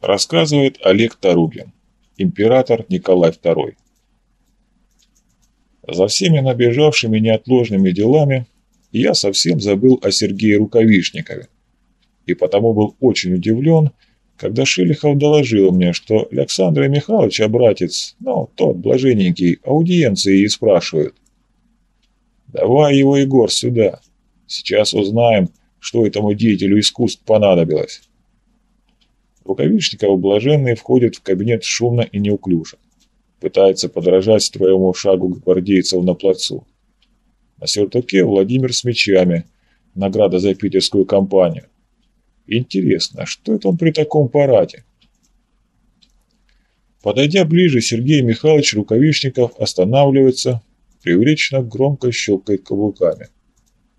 Рассказывает Олег Таругин, император Николай II. За всеми набежавшими неотложными делами я совсем забыл о Сергее Рукавишникове, и потому был очень удивлен, когда Шелихов доложил мне, что Александра Михайловича братец, ну, тот блаженненький, аудиенции и спрашивают. «Давай его, Егор, сюда. Сейчас узнаем, что этому деятелю искусств понадобилось». Рукавишников блаженный входит в кабинет шумно и неуклюже. Пытается подражать строевому шагу гвардейцев на плацу. На сюртуке Владимир с мечами. Награда за питерскую кампанию. Интересно, что это он при таком параде? Подойдя ближе, Сергей Михайлович Рукавишников останавливается, преувеличенно громко щелкает каблуками.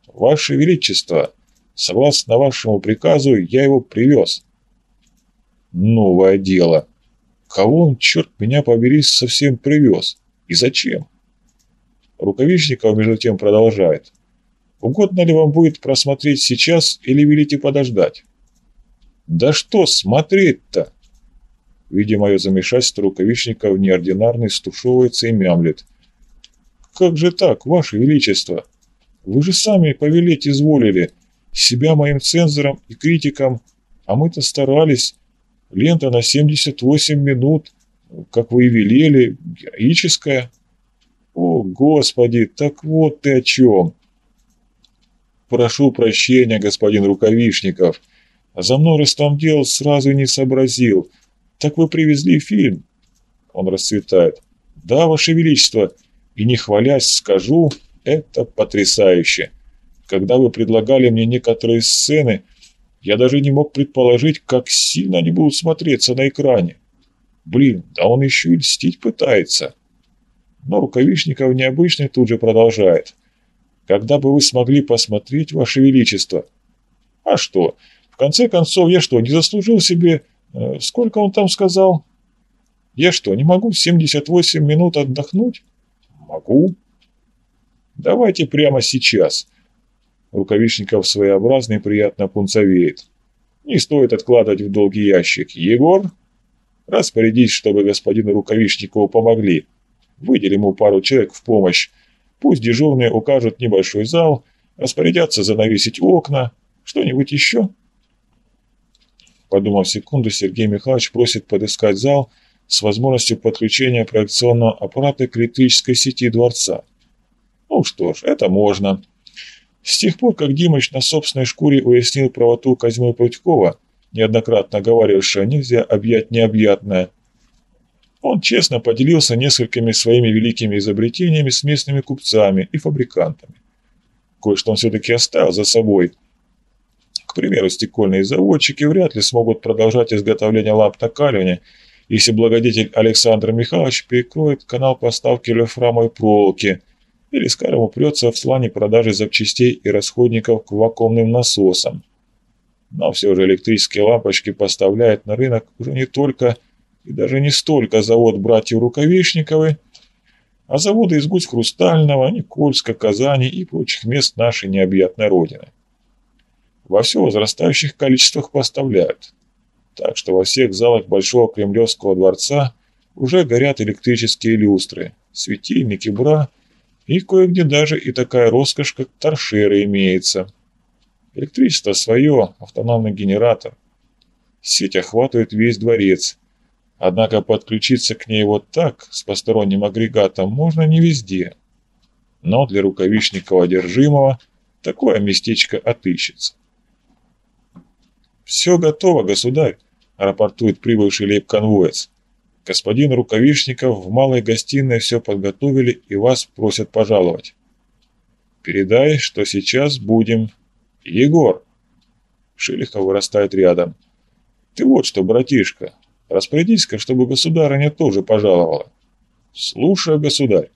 «Ваше Величество, согласно вашему приказу, я его привез». Новое дело. Кого он, черт меня побери, совсем привез? И зачем? Рукавичников, между тем, продолжает. Угодно ли вам будет просмотреть сейчас или велите подождать? Да что смотреть-то? Видя мое замешательство, Рукавичников неординарный стушевывается и мямлет. Как же так, Ваше Величество? Вы же сами повелеть изволили, себя моим цензором и критиком, а мы-то старались, Лента на 78 минут, как вы и велели, героическая. О, Господи, так вот ты о чем. Прошу прощения, господин Рукавишников. А за мной дел сразу не сообразил. Так вы привезли фильм? Он расцветает. Да, Ваше Величество, и не хвалясь скажу, это потрясающе. Когда вы предлагали мне некоторые сцены, я даже не мог предположить, как сильно они будут смотреться на экране. Блин, да он еще и льстить пытается. Но Рукавишников необычный тут же продолжает. Когда бы вы смогли посмотреть, Ваше Величество? А что? В конце концов, я что, не заслужил себе... Э, сколько он там сказал? Я что, не могу 78 минут отдохнуть? Могу. Давайте прямо сейчас. Рукавишников своеобразный приятно пунцовеет. Не стоит откладывать в долгий ящик. Егор, распорядись, чтобы господину Рукавишникову помогли. Выдели ему пару человек в помощь. Пусть дежурные укажут небольшой зал, распорядятся занавесить окна. Что-нибудь еще? Подумав секунду, Сергей Михайлович просит подыскать зал с возможностью подключения проекционного аппарата к электрической сети дворца. Ну что ж, это можно. С тех пор, как Димыч на собственной шкуре уяснил правоту Козьмы Путькова, неоднократно говорившего «нельзя объять необъятное», он честно поделился несколькими своими великими изобретениями с местными купцами и фабрикантами. Кое-что он все-таки оставил за собой. К примеру, стекольные заводчики вряд ли смогут продолжать изготовление ламп накаливания, если благодетель Александр Михайлович перекроет канал поставки лефрамовой проволоки – или, скажем, упрется в плане продажи запчастей и расходников к вакуумным насосам. Но все же электрические лампочки поставляет на рынок уже не только и даже не столько завод братьев Рукавишниковы, а заводы из Гусь Хрустального, Никольска, Казани и прочих мест нашей необъятной Родины. Во все возрастающих количествах поставляют. Так что во всех залах Большого Кремлевского дворца уже горят электрические люстры, светильники, бра и кое-где даже и такая роскошь, как торшеры имеется. Электричество свое, автономный генератор. Сеть охватывает весь дворец. Однако подключиться к ней вот так, с посторонним агрегатом, можно не везде. Но для рукавичникова одержимого такое местечко отыщется. «Все готово, государь», – рапортует прибывший лейб-конвоец. Господин Рукавишников в малой гостиной все подготовили и вас просят пожаловать. Передай, что сейчас будем. Егор. Шелихов вырастает рядом. Ты вот что, братишка, распорядись-ка, чтобы государыня тоже пожаловала. Слушаю, государь.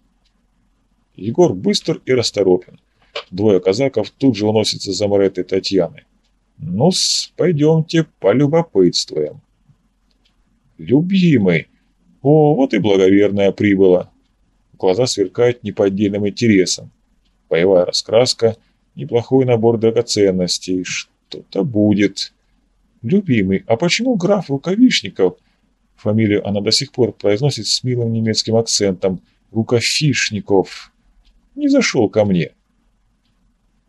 Егор быстр и расторопен. Двое казаков тут же уносятся за Маретой Татьяны. Ну-с, пойдемте полюбопытствуем. Любимый, о, вот и благоверная прибыла. Глаза сверкают неподдельным интересом. Боевая раскраска, неплохой набор драгоценностей. Что-то будет. «Любимый, а почему граф Рукавишников?» Фамилию она до сих пор произносит с милым немецким акцентом. «Рукафишников». Не зашел ко мне.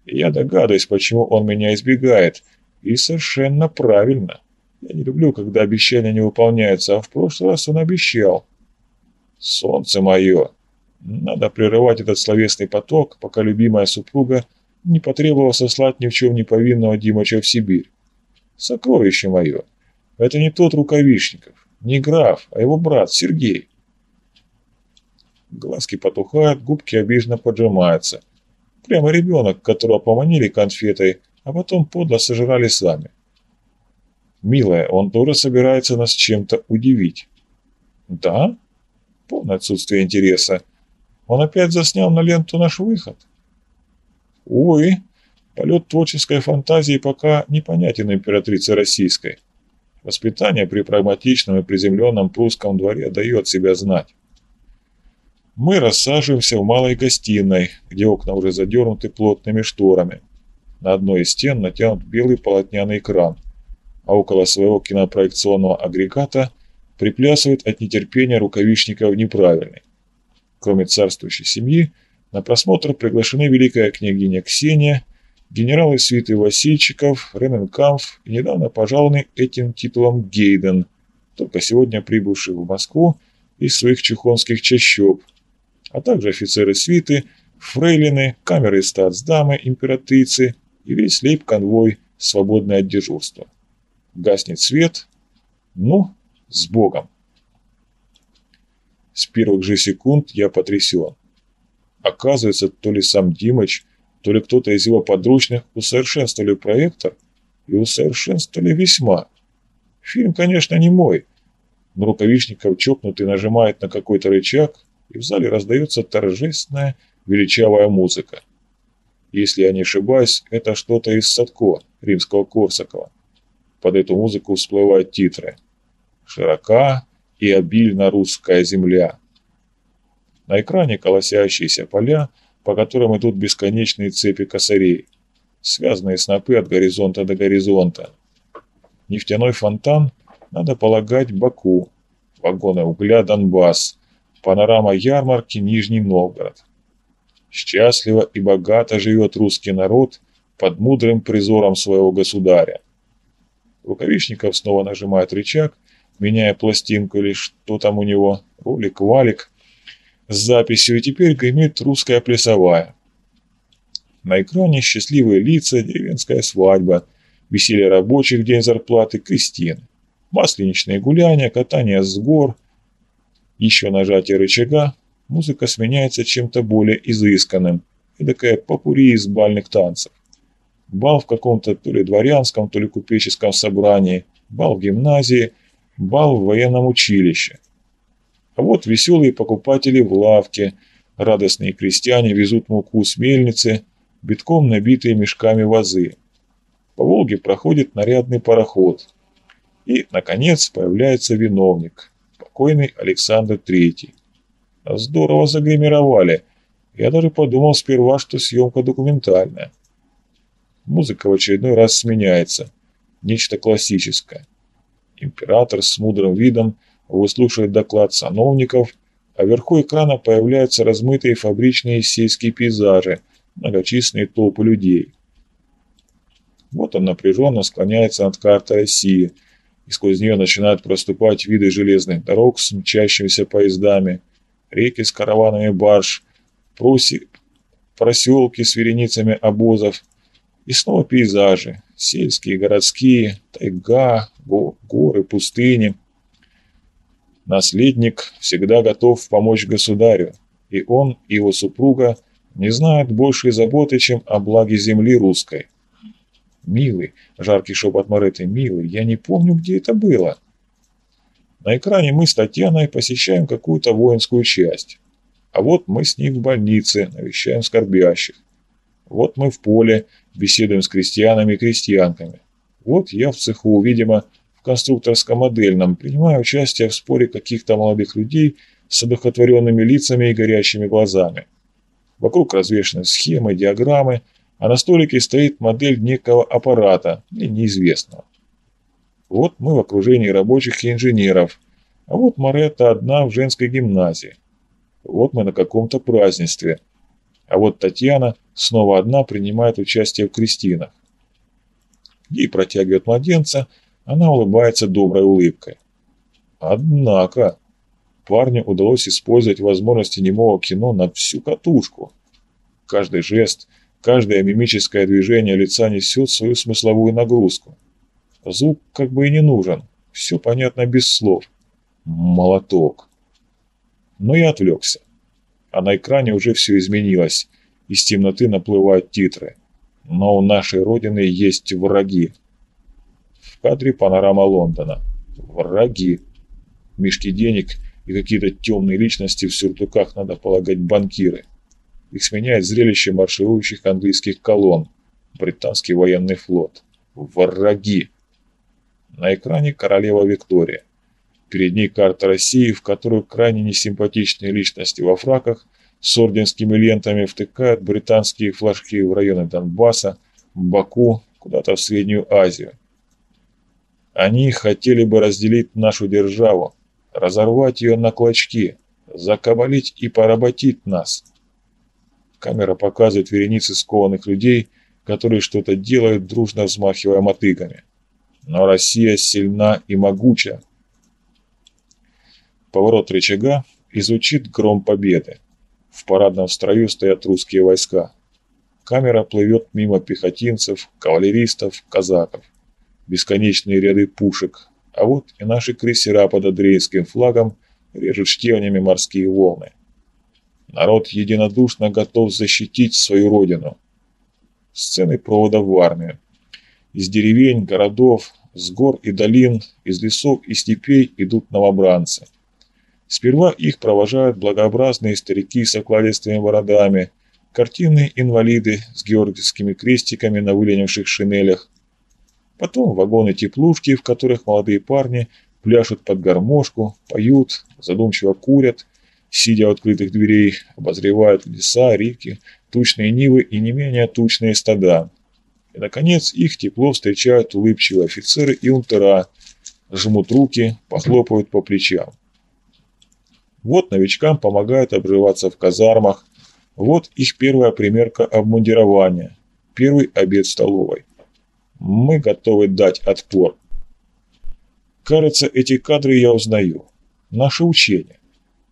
Я догадываюсь, почему он меня избегает. И совершенно правильно. Я не люблю, когда обещания не выполняются, а в прошлый раз он обещал. Солнце мое! Надо прерывать этот словесный поток, пока любимая супруга не потребовала сослать ни в чем не повинного Димыча в Сибирь. Сокровище мое! Это не тот Рукавишников, не граф, а его брат Сергей. Глазки потухают, губки обиженно поджимаются. Прямо ребенок, которого поманили конфетой, а потом подло сожрали сами. «Милая, он тоже собирается нас чем-то удивить». «Да?» Полное отсутствие интереса. Он опять заснял на ленту наш выход. Увы, полет творческой фантазии пока непонятен императрице российской. Воспитание при прагматичном и приземленном прусском дворе дает себя знать. Мы рассаживаемся в малой гостиной, где окна уже задернуты плотными шторами. На одной из стен натянут белый полотняный экран, а около своего кинопроекционного агрегата приплясывает от нетерпения рукавишников неправильный. Кроме царствующей семьи, на просмотр приглашены великая княгиня Ксения, генералы свиты Васильчиков, Рененкамф и недавно пожалованный этим титулом Гейден, только сегодня прибывший в Москву из своих чехонских чащоб, а также офицеры свиты, фрейлины, камеры статсдамы, императрицы и весь лейб-конвой, свободный от дежурства. Гаснет свет. Ну, с Богом. С первых же секунд я потрясен. Оказывается, то ли сам Димыч, то ли кто-то из его подручных усовершенствовали проектор и усовершенствовали весьма. Фильм, конечно, не мой, но рукавичников чокнутый нажимает на какой-то рычаг, и в зале раздается торжественная, величавая музыка. Если я не ошибаюсь, это что-то из Садко, римского Корсакова. Под эту музыку всплывают титры. «Широка и обильна русская земля». На экране колосящиеся поля, по которым идут бесконечные цепи косарей, связанные снопы от горизонта до горизонта. Нефтяной фонтан, надо полагать, Баку, вагоны угля Донбасс, Панорама ярмарки Нижний Новгород. Счастливо и богато живет русский народ под мудрым призором своего государя. Рукавишников снова нажимает рычаг, меняя пластинку или что там у него, ролик-валик, с записью, и теперь гремит русская плясовая. На экране счастливые лица, деревенская свадьба, веселье рабочих, день зарплаты, крестины, масленичные гуляния, катание с гор, еще нажатие рычага, музыка сменяется чем-то более изысканным, эдакая попури из бальных танцев. Бал в каком-то то ли дворянском, то ли купеческом собрании, бал в гимназии, бал в военном училище. А вот веселые покупатели в лавке, радостные крестьяне везут муку с мельницы, битком набитые мешками вазы. По Волге проходит нарядный пароход. И, наконец, появляется виновник – покойный Александр Третий. Здорово загримировали. Я даже подумал сперва, что съемка документальная. Музыка в очередной раз сменяется. Нечто классическое. Император с мудрым видом выслушивает доклад сановников, а вверху экрана появляются размытые фабричные сельские пейзажи, многочисленные толпы людей. Вот он напряженно склоняется над картой России – и сквозь нее начинают проступать виды железных дорог с мчащимися поездами, реки с караванами барж, проси, проселки с вереницами обозов, и снова пейзажи, сельские, городские, тайга, го, горы, пустыни. Наследник всегда готов помочь государю, и он, и его супруга не знают большей заботы, чем о благе земли русской. «Милый», — жаркий шепот Моретты, «милый, я не помню, где это было». На экране мы с Татьяной посещаем какую-то воинскую часть. А вот мы с ней в больнице, навещаем скорбящих. Вот мы в поле, беседуем с крестьянами и крестьянками. Вот я в цеху, видимо, в конструкторско-модельном, принимаю участие в споре каких-то молодых людей с одухотворенными лицами и горящими глазами. Вокруг развешаны схемы, диаграммы, а на столике стоит модель некого аппарата, неизвестного. Вот мы в окружении рабочих и инженеров, а вот Маретта одна в женской гимназии. Вот мы на каком-то празднестве, а вот Татьяна снова одна принимает участие в крестинах. Ей протягивают младенца, она улыбается доброй улыбкой. Однако парню удалось использовать возможности немого кино на всю катушку. Каждый жест, каждое мимическое движение лица несет свою смысловую нагрузку. Звук как бы и не нужен, все понятно без слов. Молоток. Но я отвлекся. А на экране уже все изменилось. Из темноты наплывают титры. Но у нашей Родины есть враги. В кадре панорама Лондона. Враги. Мешки денег и какие-то темные личности в сюртуках, надо полагать, банкиры. Их сменяет зрелище марширующих английских колонн. Британский военный флот. Враги. На экране королева Виктория. Перед ней карта России, в которую крайне несимпатичные личности во фраках с орденскими лентами втыкают британские флажки в районы Донбасса, Баку, куда-то в Среднюю Азию. Они хотели бы разделить нашу державу, разорвать ее на клочки, закабалить и поработить нас. Камера показывает вереницы скованных людей, которые что-то делают, дружно взмахивая мотыгами. Но Россия сильна и могуча. Поворот рычага изучит гром победы. В парадном строю стоят русские войска. Камера плывет мимо пехотинцев, кавалеристов, казаков. Бесконечные ряды пушек, а вот и наши крейсера под Адриенским флагом режут штевнями морские волны. Народ единодушно готов защитить свою родину. Сцены провода в армию. Из деревень, городов, с гор и долин, из лесов и степей идут новобранцы. Сперва их провожают благообразные старики с окладистыми бородами, картинные инвалиды с георгиевскими крестиками на выленивших шинелях, потом вагоны-теплушки, в которых молодые парни пляшут под гармошку, поют, задумчиво курят, сидя у открытых дверей, обозревают леса, реки, тучные нивы и не менее тучные стада. И, наконец, их тепло встречают улыбчивые офицеры и унтера, жмут руки, похлопают по плечам. Вот новичкам помогают обживаться в казармах, вот их первая примерка обмундирования, первый обед в столовой. Мы готовы дать отпор. Кажется, эти кадры я узнаю. Наше учение.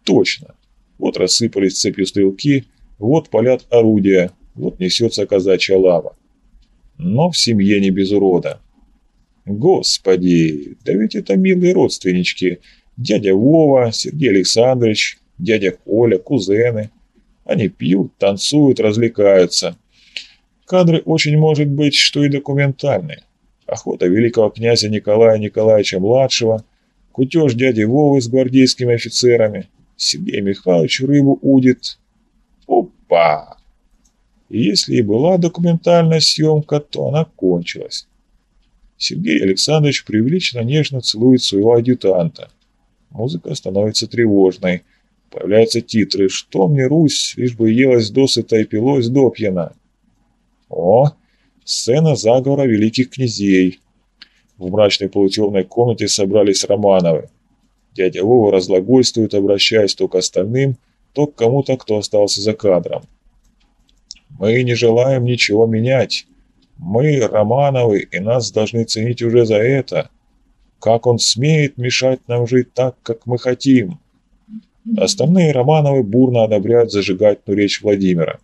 Точно. Вот рассыпались цепью стрелки, вот палят орудия, вот несется казачья лава. Но в семье не без урода. Господи, да ведь это милые родственнички – Дядя Вова, Сергей Александрович, дядя Коля, кузены. Они пьют, танцуют, развлекаются. Кадры очень может быть, что и документальные. Охота великого князя Николая Николаевича-младшего, кутеж дяди Вовы с гвардейскими офицерами, Сергей Михайлович рыбу удит. Опа! Если и была документальная съемка, то она кончилась. Сергей Александрович привлеченно нежно целует своего адъютанта. Музыка становится тревожной. Появляются титры «Что мне, Русь, лишь бы елась досыта и пилось допьяна». О, сцена заговора великих князей. В мрачной полутемной комнате собрались Романовы. Дядя Вова разглагольствует, обращаясь то к остальным, то к кому-то, кто остался за кадром. «Мы не желаем ничего менять. Мы, Романовы, и нас должны ценить уже за это. Как он смеет мешать нам жить так, как мы хотим? Остальные Романовы бурно одобряют зажигательную речь Владимира.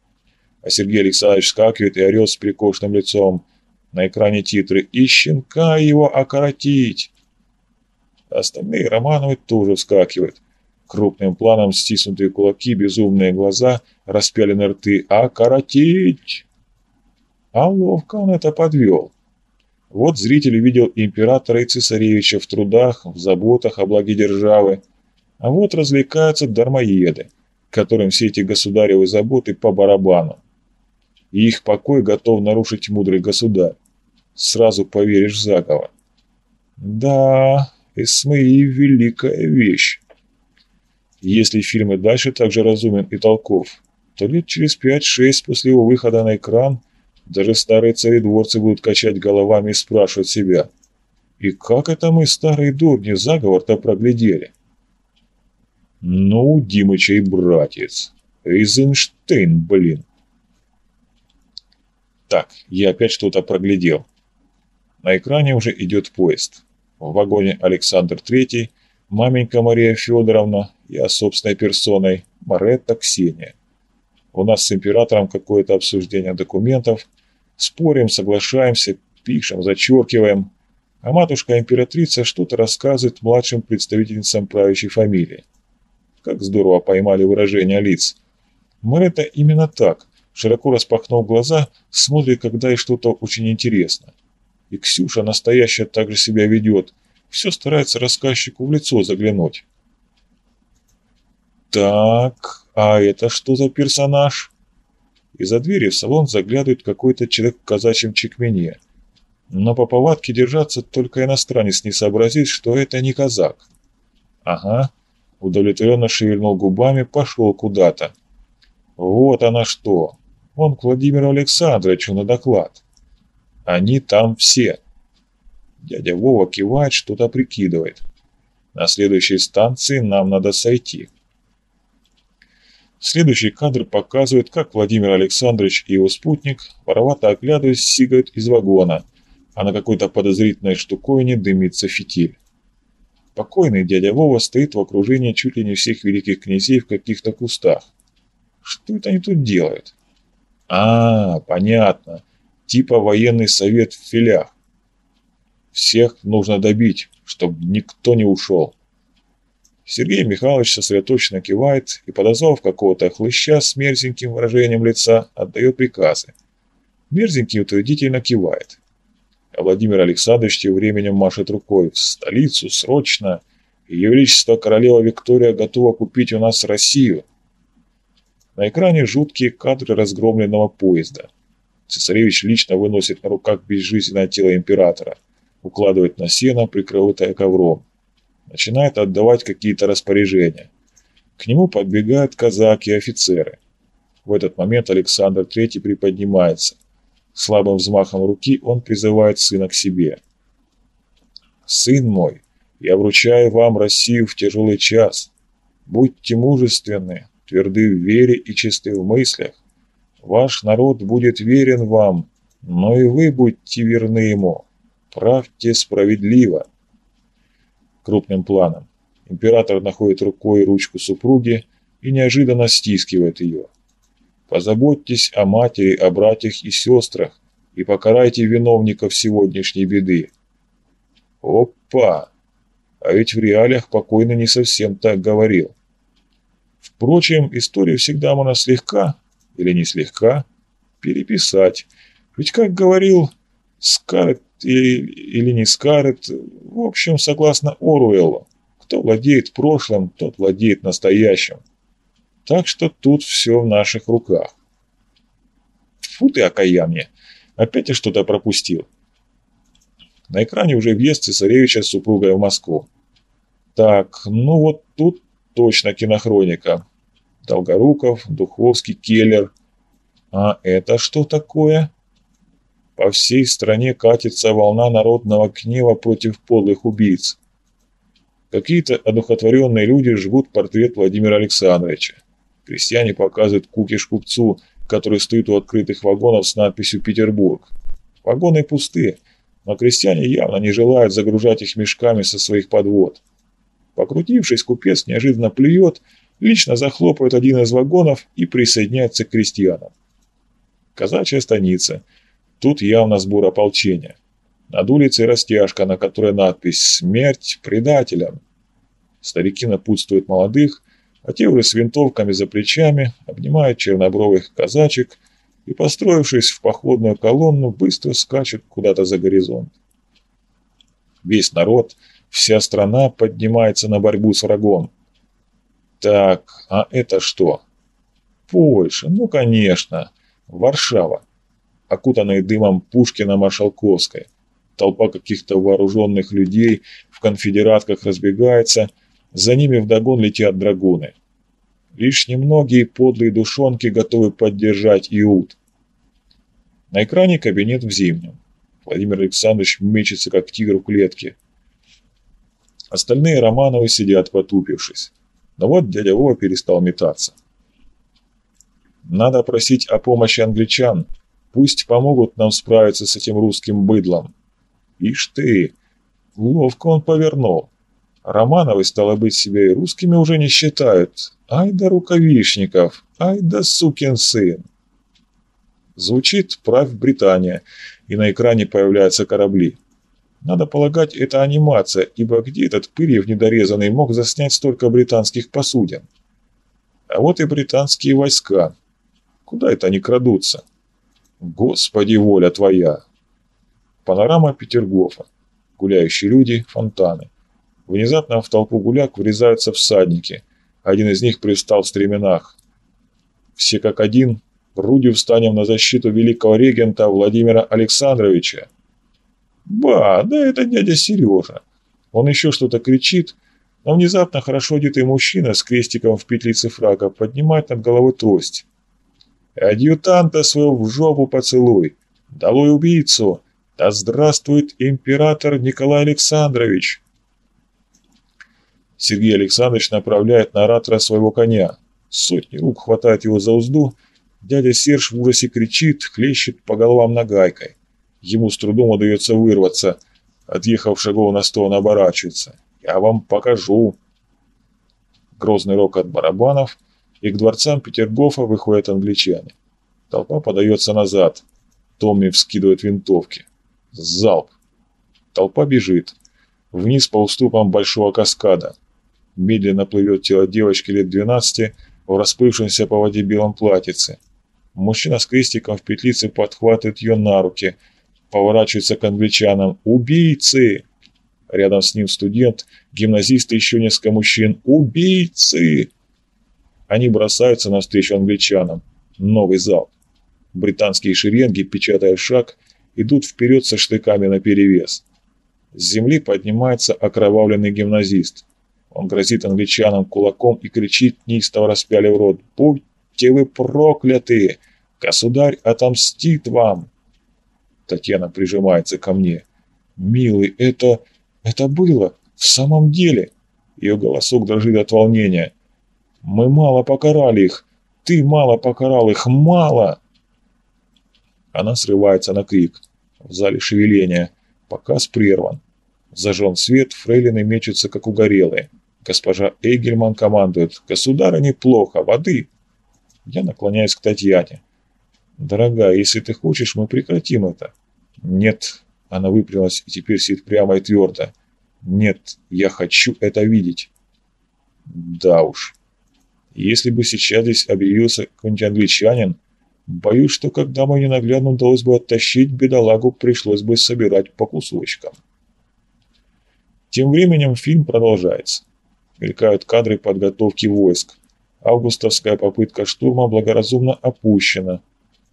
А Сергей Александрович вскакивает и орет с прикошенным лицом. На экране титры «И щенка его окоротить!» Остальные Романовы тоже вскакивают. Крупным планом стиснутые кулаки, безумные глаза, распяленные рты. «Окоротить!» А ловко он это подвел. Вот зритель видел императора и цесаревича в трудах, в заботах о благе державы, а вот развлекаются дармоеды, которым все эти государевы заботы по барабану. И их покой готов нарушить мудрый государь. Сразу поверишь заговор. Да, Эсмеи – великая вещь. Если фильм и дальше так же разумен и толков, то лет через 5-6 после его выхода на экран даже старые царедворцы будут качать головами и спрашивать себя, И как это мы, старые дурни, заговор-то проглядели? Ну, Димыча братец. Эйзенштейн, блин. Так, я опять что-то проглядел. На экране уже идет поезд. В вагоне Александр Третий, маменька Мария Федоровна, я собственной персоной, Маретта Ксения. У нас с императором какое-то обсуждение документов. Спорим, соглашаемся, пишем, зачеркиваем. А матушка-императрица что-то рассказывает младшим представительницам правящей фамилии. Как здорово поймали выражение лиц. Маретта именно так, широко распахнув глаза, смотрит, когда ей что-то очень интересно. И Ксюша настоящая так же себя ведет. Все старается рассказчику в лицо заглянуть. Так, а это что за персонаж? Из-за двери в салон заглядывает какой-то человек в казачьем чекмене. Но по повадке держаться только иностранец не сообразит, что это не казак. Ага, удовлетворенно шевельнул губами, пошел куда-то. Вот она что. Он к Владимиру Александровичу на доклад. Они там все. Дядя Вова кивает, что-то прикидывает. На следующей станции нам надо сойти. Следующий кадр показывает, как Владимир Александрович и его спутник, воровато оглядываясь, сигают из вагона, а на какой-то подозрительной штуковине дымится фитиль. Покойный дядя Вова стоит в окружении чуть ли не всех великих князей в каких-то кустах. Что это они тут делают? А, понятно типа военный совет в филях. Всех нужно добить, чтобы никто не ушел. Сергей Михайлович сосредоточенно кивает и, подозвав какого-то хлыща с мерзеньким выражением лица, отдает приказы. Мерзенький утвердительно кивает. А Владимир Александрович тем временем машет рукой. В столицу, срочно! Ее Величество Королева Виктория готова купить у нас Россию. На экране жуткие кадры разгромленного поезда. Цесаревич лично выносит на руках безжизненное тело императора, укладывает на сено, прикрытое ковром. Начинает отдавать какие-то распоряжения. К нему подбегают казаки и офицеры. В этот момент Александр III приподнимается. Слабым взмахом руки он призывает сына к себе. «Сын мой, я вручаю вам Россию в тяжелый час. Будьте мужественны, тверды в вере и чисты в мыслях. Ваш народ будет верен вам, но и вы будьте верны ему. Правьте справедливо. Крупным планом. Император находит рукой ручку супруги и неожиданно стискивает ее. Позаботьтесь о матери, о братьях и сестрах и покарайте виновников сегодняшней беды. Опа! А ведь в реалиях покойный не совсем так говорил. Впрочем, историю всегда можно слегка, или не слегка, переписать. Ведь, как говорил Скарет или, не Скарет, в общем, согласно Оруэллу, кто владеет прошлым, тот владеет настоящим. Так что тут все в наших руках. Фу ты, окаяние! Опять я что-то пропустил. На экране уже въезд цесаревича с супругой в Москву. Так, ну вот тут точно кинохроника. Долгоруков, Духовский, Келлер. А это что такое? По всей стране катится волна народного гнева против подлых убийц. Какие-то одухотворенные люди жгут портрет Владимира Александровича. Крестьяне показывают кукиш купцу, который стоит у открытых вагонов с надписью «Петербург». Вагоны пусты, но крестьяне явно не желают загружать их мешками со своих подвод. Покрутившись, купец неожиданно плюет лично захлопывает один из вагонов и присоединяется к крестьянам. Казачья станица. Тут явно сбор ополчения. Над улицей растяжка, на которой надпись «Смерть предателям». Старики напутствуют молодых, а те уже с винтовками за плечами обнимают чернобровых казачек и, построившись в походную колонну, быстро скачут куда-то за горизонт. Весь народ, вся страна поднимается на борьбу с врагом. Так, а это что? Польша, ну конечно. Варшава. Окутанные дымом Пушкина Маршалковской. Толпа каких-то вооруженных людей в конфедератках разбегается, за ними вдогон летят драгуны. Лишь немногие подлые душонки готовы поддержать Иуд. На экране кабинет в Зимнем. Владимир Александрович мечется, как тигр в клетке. Остальные Романовы сидят, потупившись. Но вот дядя Вова перестал метаться. Надо просить о помощи англичан. Пусть помогут нам справиться с этим русским быдлом. Ишь ты, ловко он повернул. Романовы, стало быть, себя и русскими уже не считают. Ай да рукавишников, ай да сукин сын. Звучит «Правь Британия», и на экране появляются корабли. Надо полагать, это анимация, ибо где этот пырьев недорезанный мог заснять столько британских посудин? А вот и британские войска. Куда это они крадутся? Господи, воля твоя! Панорама Петергофа. Гуляющие люди, фонтаны. Внезапно в толпу гуляк врезаются всадники. Один из них пристал в стременах. Все как один грудью встанем на защиту великого регента Владимира Александровича. Ба, да это дядя Сережа. Он еще что-то кричит, но внезапно хорошо одетый мужчина с крестиком в петлице фрага поднимает над головой трость. «Адъютанта своего в жопу поцелуй! Долой убийцу! Да здравствует император Николай Александрович!» Сергей Александрович направляет на оратора своего коня. Сотни рук хватает его за узду. Дядя Серж в ужасе кричит, хлещет по головам нагайкой. Ему с трудом удается вырваться. Отъехав шагов на сто, он оборачивается. «Я вам покажу!» Грозный рок от барабанов, и к дворцам Петергофа выходят англичане. Толпа подается назад. Томми вскидывает винтовки. Залп. Толпа бежит. Вниз по уступам большого каскада медленно плывет тело девочки лет 12 в расплывшемся по воде белом платьице. Мужчина с крестиком в петлице подхватывает ее на руки, поворачивается к англичанам. «Убийцы!» Рядом с ним студент, гимназисты и еще несколько мужчин. «Убийцы!» Они бросаются навстречу англичанам. Новый залп. Британские шеренги, печатая шаг, идут вперед со штыками наперевес. С земли поднимается окровавленный гимназист. Он грозит англичанам кулаком и кричит, неистово распяли в рот. «Будьте вы прокляты! Государь отомстит вам!» Татьяна прижимается ко мне. «Милый, это... это было! В самом деле!» Ее голосок дрожит от волнения. «Мы мало покарали их! Ты мало покарал их! Мало!» Она срывается на крик. В зале шевеления. Показ прерван. Зажжен свет, фрейлины мечутся, как угорелые. Госпожа Эйгельман командует. «Государа неплохо, воды!» Я наклоняюсь к Татьяне. «Дорогая, если ты хочешь, мы прекратим это». «Нет». Она выпрямилась и теперь сидит прямо и твердо. «Нет, я хочу это видеть». «Да уж. Если бы сейчас здесь объявился какой-нибудь англичанин, боюсь, что когда мы ненаглядно удалось бы оттащить, бедолагу пришлось бы собирать по кусочкам». Тем временем фильм продолжается. Мелькают кадры подготовки войск. Августовская попытка штурма благоразумно опущена.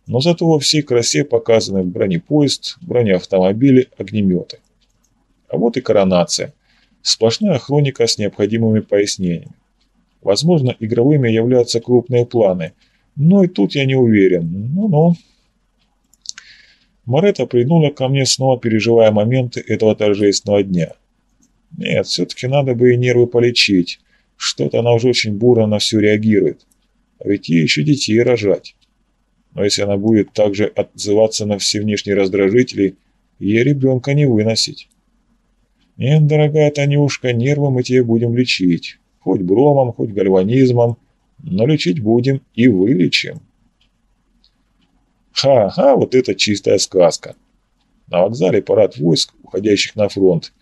Но зато во всей красе показаны бронепоезд, бронеавтомобили, огнеметы. А вот и коронация. Сплошная хроника с необходимыми пояснениями. Возможно, игровыми являются крупные планы, но и тут я не уверен. Ну-ну. Марета приднула ко мне, снова переживая моменты этого торжественного дня. Нет, все-таки надо бы и нервы полечить. Что-то она уже очень бурно на все реагирует. А ведь ей еще детей рожать. Но если она будет также отзываться на все внешние раздражители, ей ребенка не выносить. Нет, дорогая Танюшка, нервы мы тебе будем лечить. Хоть бромом, хоть гальванизмом, но лечить будем и вылечим. Ха-ха, вот это чистая сказка. На вокзале парад войск, уходящих на фронт,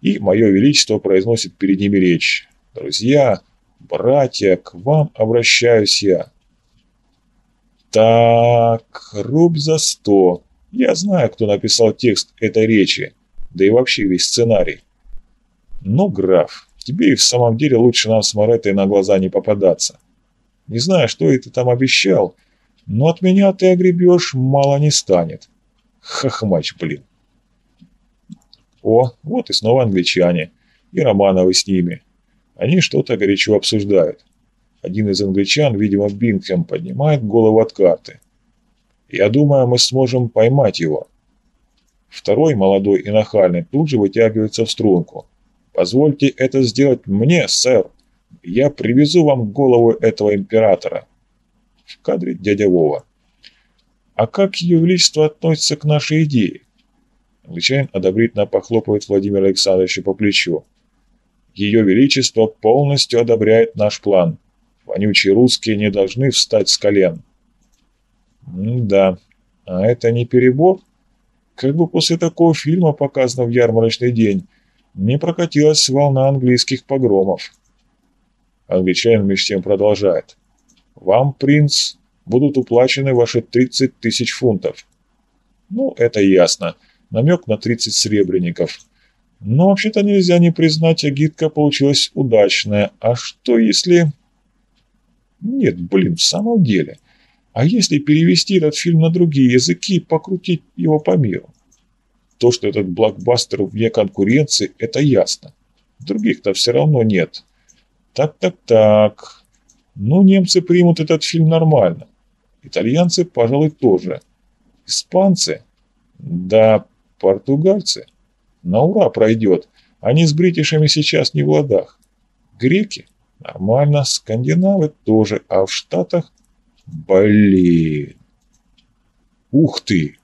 и Мое Величество произносит перед ними речь. «Друзья, братья, к вам обращаюсь я». Так, руб за сто. Я знаю, кто написал текст этой речи, да и вообще весь сценарий. Но, граф, тебе и в самом деле лучше нам с Мореттой на глаза не попадаться. Не знаю, что это там обещал, но от меня ты огребешь мало не станет. Хохмач, блин. О, вот и снова англичане. И Романовы с ними. Они что-то горячо обсуждают. Один из англичан, видимо, Бингхэм, поднимает голову от карты. Я думаю, мы сможем поймать его. Второй, молодой и нахальный, тут же вытягивается в струнку. «Позвольте это сделать мне, сэр. Я привезу вам голову этого императора». В кадре дядя Вова. «А как Ее Величество относится к нашей идее?» Англичанин одобрительно похлопывает Владимира Александровича по плечу. «Ее Величество полностью одобряет наш план. Вонючие русские не должны встать с колен». «Да, а это не перебор?» Как бы после такого фильма, показанного в ярмарочный день, не прокатилась волна английских погромов. Англичанин меж тем продолжает. «Вам, принц, будут уплачены ваши 30 тысяч фунтов». Ну, это ясно. Намек на 30 сребреников. Но вообще-то нельзя не признать, агитка получилась удачная. А что если... Нет, блин, в самом деле... А если перевести этот фильм на другие языки и покрутить его по миру? То, что этот блокбастер вне конкуренции, это ясно. Других-то все равно нет. Так-так-так. Ну, немцы примут этот фильм нормально. Итальянцы, пожалуй, тоже. Испанцы? Да, португальцы? На ура пройдет. Они с бритишами сейчас не в ладах. Греки? Нормально. Скандинавы тоже. А в Штатах Блин. Ух ты!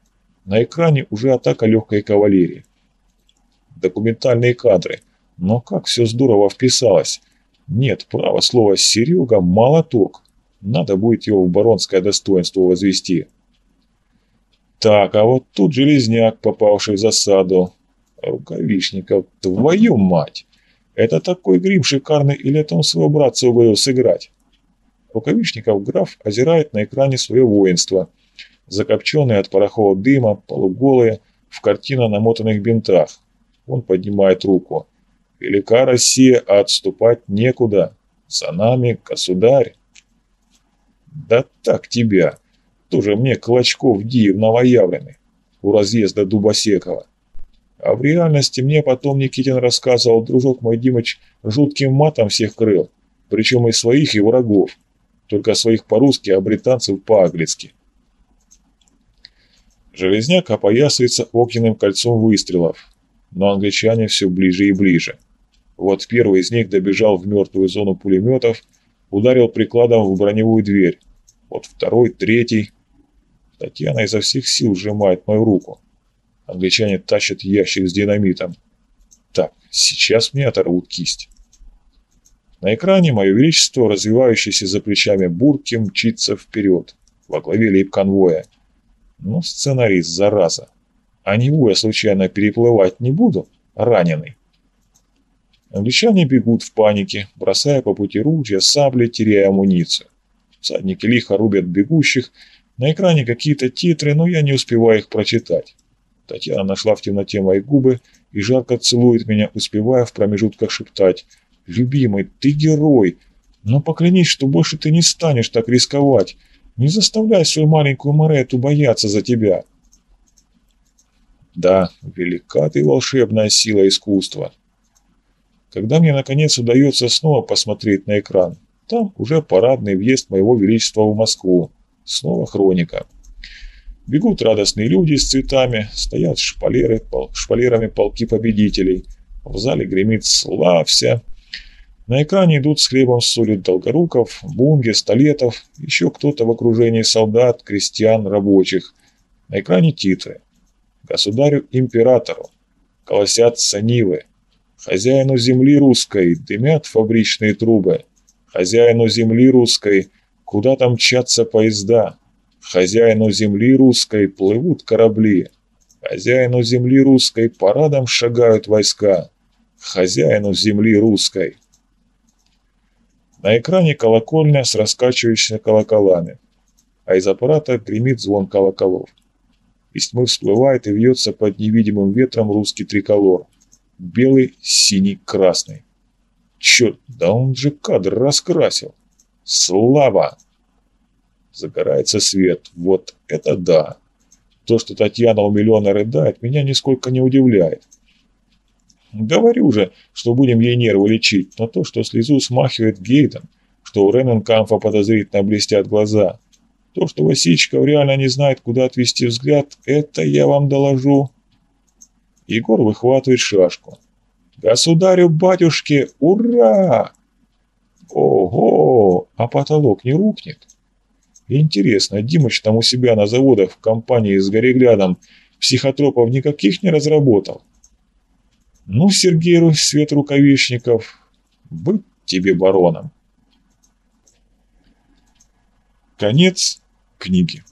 На экране уже атака легкой кавалерии. Документальные кадры. Но как все здорово вписалось. Нет, право слово Серега молоток. Надо будет его в баронское достоинство возвести. Так, а вот тут железняк, попавший в засаду. Рукавишников, твою мать! Это такой грим шикарный, или это он своего братца уговорил сыграть? Рукавишников граф озирает на экране свое воинство. Закопченные от порохового дыма, полуголые, в картина намотанных бинтах. Он поднимает руку. «Велика Россия, а отступать некуда. За нами государь». «Да так тебя! Тоже мне Клочков Диев новоявленный, у разъезда Дубосекова. А в реальности мне потом Никитин рассказывал, дружок мой Димыч жутким матом всех крыл, причем и своих, и врагов только своих по-русски, а британцев по-английски. Железняк опоясывается огненным кольцом выстрелов, но англичане все ближе и ближе. Вот первый из них добежал в мертвую зону пулеметов, ударил прикладом в броневую дверь. Вот второй, третий. Татьяна изо всех сил сжимает мою руку. Англичане тащат ящик с динамитом. Так, сейчас мне оторвут кисть. На экране Мое Величество, развивающееся за плечами бурки, мчится вперед, во главе лейб-конвоя. Ну, сценарист, зараза. А него я случайно переплывать не буду, раненый. Англичане бегут в панике, бросая по пути ружья, сабли, теряя амуницию. Всадники лихо рубят бегущих. На экране какие-то титры, но я не успеваю их прочитать. Татьяна нашла в темноте мои губы и жарко целует меня, успевая в промежутках шептать «Любимый, ты герой, но поклянись, что больше ты не станешь так рисковать. Не заставляй свою маленькую Морету бояться за тебя». Да, велика ты волшебная сила искусства. Когда мне наконец удается снова посмотреть на экран, там уже парадный въезд моего величества в Москву. Снова хроника. Бегут радостные люди с цветами, стоят шпалеры, пол, шпалерами полки победителей. В зале гремит «Славься!» На экране идут с хлебом с Долгоруков, Бунге, Столетов, еще кто-то в окружении солдат, крестьян, рабочих. На экране титры. Государю-императору. Колосятся Нивы. Хозяину земли русской дымят фабричные трубы. Хозяину земли русской куда там мчатся поезда. Хозяину земли русской плывут корабли. Хозяину земли русской парадом шагают войска. Хозяину земли русской. На экране колокольня с раскачивающимися колоколами, а из аппарата гремит звон колоколов. Из тьмы всплывает и вьется под невидимым ветром русский триколор. Белый, синий, красный. Черт, да он же кадр раскрасил. Слава! Загорается свет. Вот это да! То, что Татьяна у миллиона рыдает, меня нисколько не удивляет. Говорю же, что будем ей нервы лечить, но то, что слезу смахивает Гейтон, что у Ренненкамфа подозрительно блестят глаза, то, что Васичков реально не знает, куда отвести взгляд, это я вам доложу Егор выхватывает шашку. «Государю-батюшке, ура!» Ого, а потолок не рухнет? Интересно, Димыч там у себя на заводах в компании с Гореглядом психотропов никаких не разработал? Ну, Сергей Свет Рукавишников, быть тебе бароном. Конец книги.